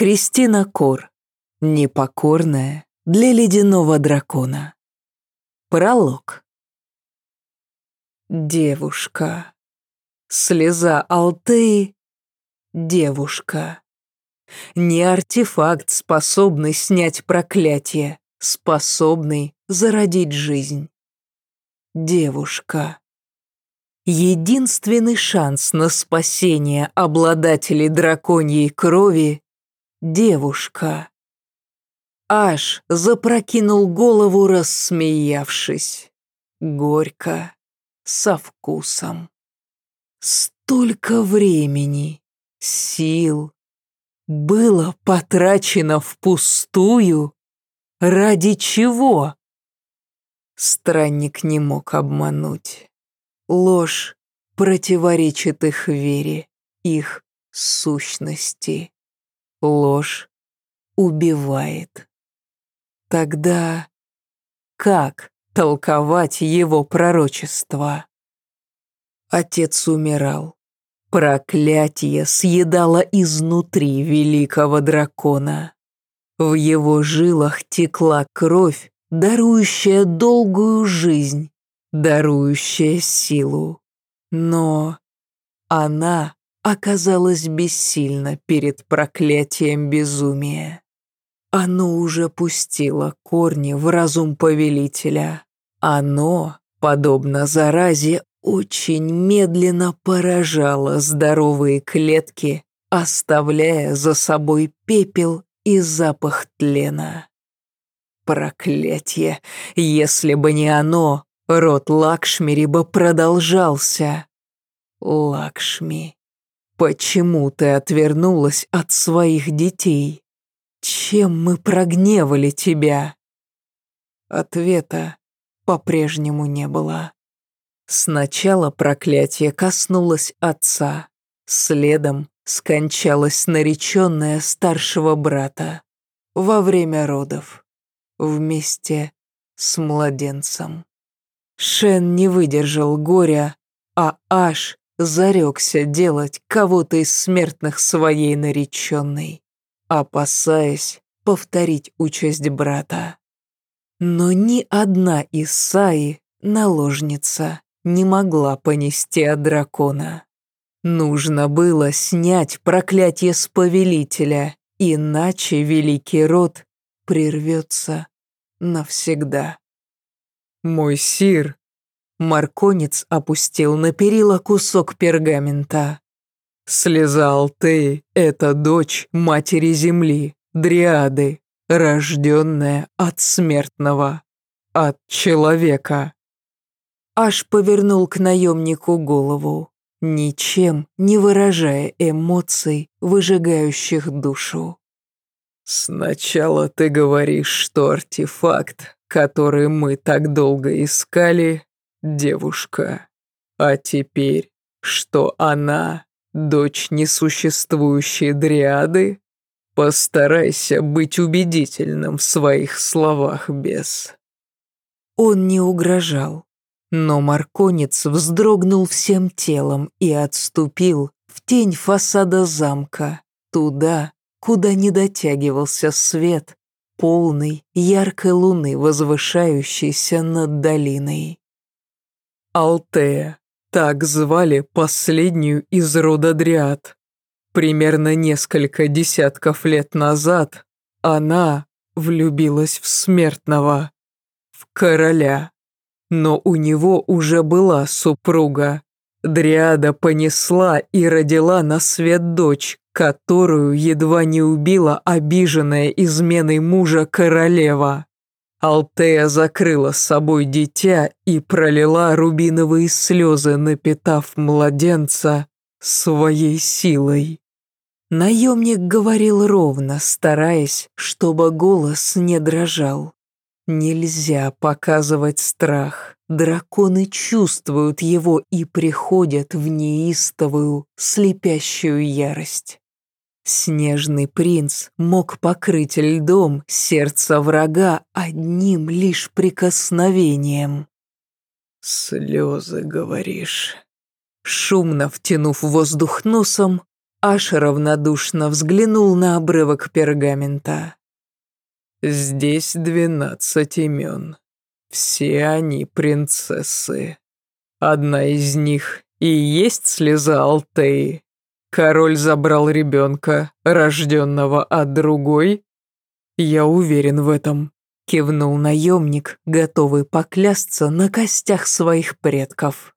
Кристина Кор. Непокорная для ледяного дракона. Пролог. Девушка. Слеза Алтеи. Девушка. Не артефакт, способный снять проклятие, способный зародить жизнь. Девушка. Единственный шанс на спасение обладателей драконьей крови — девушка. Аж запрокинул голову, рассмеявшись. Горько, со вкусом. Столько времени, сил было потрачено впустую? Ради чего? Странник не мог обмануть. Ложь противоречит их вере, их сущности. Ложь убивает. Тогда как толковать его пророчество? Отец умирал. Проклятие съедало изнутри великого дракона. В его жилах текла кровь, дарующая долгую жизнь, дарующая силу. Но она оказалась бессильна перед проклятием безумия. Оно уже пустило корни в разум повелителя. Оно, подобно заразе, очень медленно поражало здоровые клетки, оставляя за собой пепел и запах тлена. Проклятье! Если бы не оно, род Лакшмири бы продолжался. Лакшми, почему ты отвернулась от своих детей? Чем мы прогневали тебя? Ответа по-прежнему не было. Сначала проклятие коснулось отца, следом скончалась нареченная старшего брата во время родов вместе с младенцем. Шен не выдержал горя, а Аш зарекся делать кого-то из смертных своей нареченной, опасаясь повторить участь брата. Но ни одна из Саи, наложница, не могла понести от дракона. Нужно было снять проклятие с повелителя, иначе великий род прервется навсегда. «Мой сир!» Марконец опустил на перила кусок пергамента. «Слеза Алтеи — это дочь матери земли, Дриады, рожденная от смертного, от человека». Аж повернул к наемнику голову, ничем не выражая эмоций, выжигающих душу. «Сначала ты говоришь, что артефакт, который мы так долго искали, девушка. А теперь, что она, дочь несуществующей дриады? Постарайся быть убедительным в своих словах, бес». Он не угрожал, но Марконец вздрогнул всем телом и отступил в тень фасада замка, туда, куда не дотягивался свет полной яркой луны, возвышающейся над долиной. Алтея, так звали последнюю из рода Дриад. Примерно несколько десятков лет назад она влюбилась в смертного, в короля но у него уже была супруга. Дриада понесла и родила на свет дочь, которую едва не убила обиженная изменой мужа королева. Алтея закрыла с собой дитя и пролила рубиновые слезы, напитав младенца своей силой. Наемник говорил ровно, стараясь, чтобы голос не дрожал. Нельзя показывать страх. Драконы чувствуют его и приходят в неистовую, слепящую ярость. Снежный принц мог покрыть льдом сердце врага одним лишь прикосновением. «Слезы, говоришь?» Шумно втянув воздух носом, Аш равнодушно взглянул на обрывок пергамента. «Здесь двенадцать имен. Все они принцессы. Одна из них и есть слеза Алтеи. Король забрал ребенка, рожденного от другой? Я уверен в этом», — кивнул наемник, готовый поклясться на костях своих предков.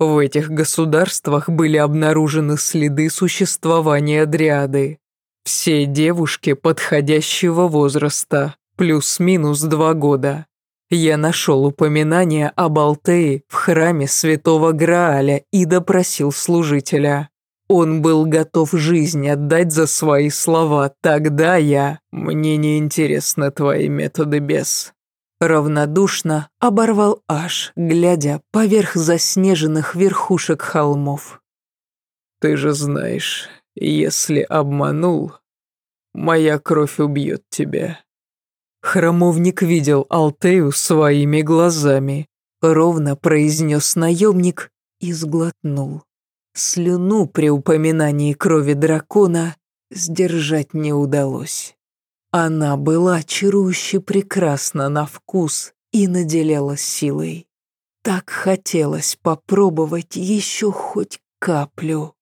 В этих государствах были обнаружены следы существования дриады. Все девушки подходящего возраста, плюс-минус два года. Я нашел упоминание об Алтее в храме святого Грааля и допросил служителя. Он был готов жизнь отдать за свои слова. Тогда я... Мне не интересны твои методы, бес. Равнодушно оборвал Аш, глядя поверх заснеженных верхушек холмов. «Ты же знаешь, если обманул, моя кровь убьет тебя». Храмовник видел Алтею своими глазами, ровно произнес наемник и сглотнул. Слюну при упоминании крови дракона сдержать не удалось. Она была чарующе прекрасна на вкус и наделяла силой. Так хотелось попробовать еще хоть каплю.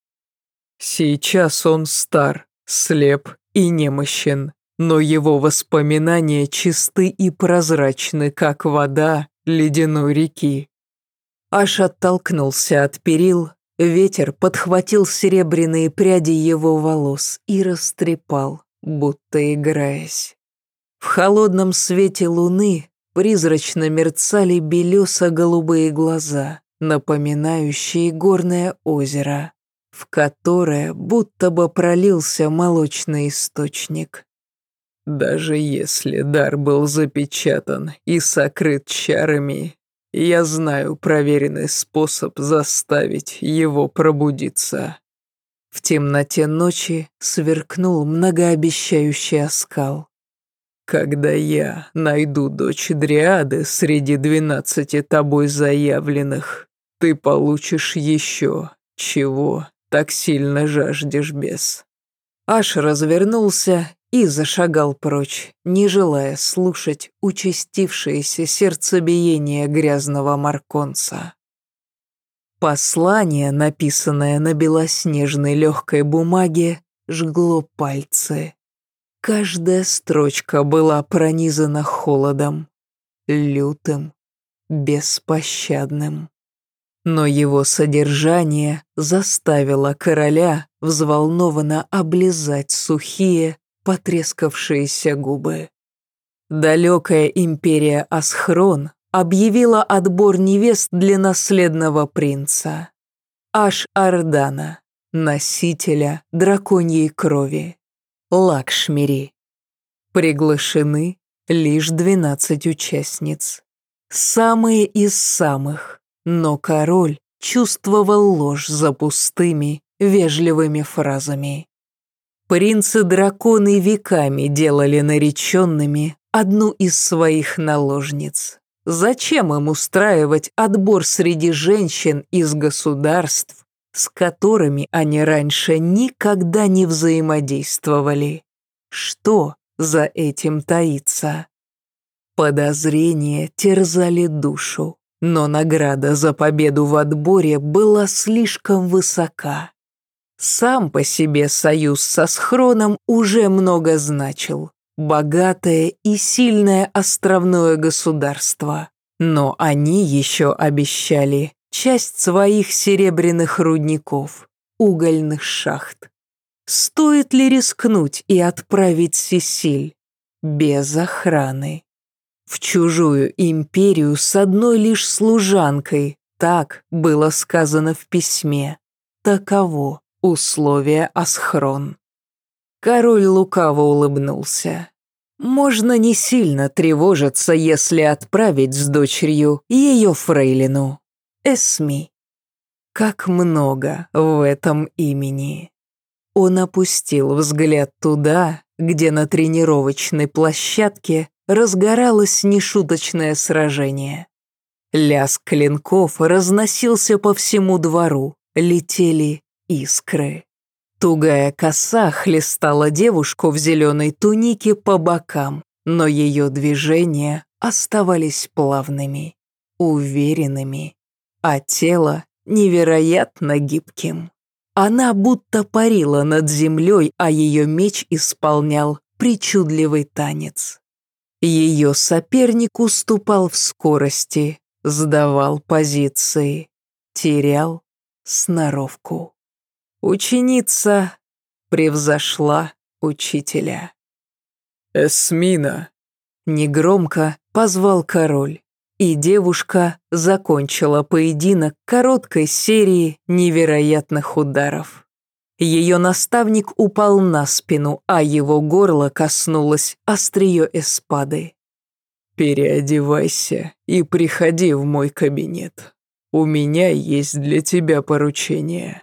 Сейчас он стар, слеп и немощен, но его воспоминания чисты и прозрачны, как вода ледяной реки. Аж оттолкнулся от перил, ветер подхватил серебряные пряди его волос и растрепал будто играясь. В холодном свете луны призрачно мерцали белесо-голубые глаза, напоминающие горное озеро, в которое будто бы пролился молочный источник. Даже если дар был запечатан и сокрыт чарами, я знаю проверенный способ заставить его пробудиться. В темноте ночи сверкнул многообещающий оскал. «Когда я найду дочь Дриады среди двенадцати тобой заявленных, ты получишь еще, чего так сильно жаждешь без». Аш развернулся и зашагал прочь, не желая слушать участившееся сердцебиение грязного марконца. Послание, написанное на белоснежной легкой бумаге, жгло пальцы. Каждая строчка была пронизана холодом, лютым, беспощадным. Но его содержание заставило короля взволнованно облизать сухие, потрескавшиеся губы. Далекая империя Асхрон объявила отбор невест для наследного принца. Аш Ардана, носителя драконьей крови. Лакшмири. Приглашены лишь двенадцать участниц. Самые из самых, но король чувствовал ложь за пустыми, вежливыми фразами. Принцы-драконы веками делали нареченными одну из своих наложниц. Зачем им устраивать отбор среди женщин из государств, с которыми они раньше никогда не взаимодействовали? Что за этим таится? Подозрения терзали душу, но награда за победу в отборе была слишком высока. Сам по себе союз со Схроном уже много значил богатое и сильное островное государство. Но они еще обещали часть своих серебряных рудников, угольных шахт. Стоит ли рискнуть и отправить Сесиль без охраны? В чужую империю с одной лишь служанкой, так было сказано в письме. Таково условие Асхрон. Король лукаво улыбнулся. Можно не сильно тревожиться, если отправить с дочерью ее фрейлину. Эсми. Как много в этом имени. Он опустил взгляд туда, где на тренировочной площадке разгоралось нешуточное сражение. Лязг клинков разносился по всему двору, летели искры. Тугая коса хлестала девушку в зеленой тунике по бокам, но ее движения оставались плавными, уверенными, а тело невероятно гибким. Она будто парила над землей, а ее меч исполнял причудливый танец. Ее соперник уступал в скорости, сдавал позиции, терял сноровку. Ученица превзошла учителя. «Эсмина!» Негромко позвал король, и девушка закончила поединок короткой серии невероятных ударов. Ее наставник упал на спину, а его горло коснулось острие эспады. «Переодевайся и приходи в мой кабинет. У меня есть для тебя поручение».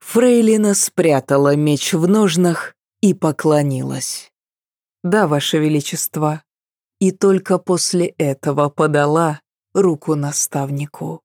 Фрейлина спрятала меч в ножнах и поклонилась. «Да, Ваше Величество». И только после этого подала руку наставнику.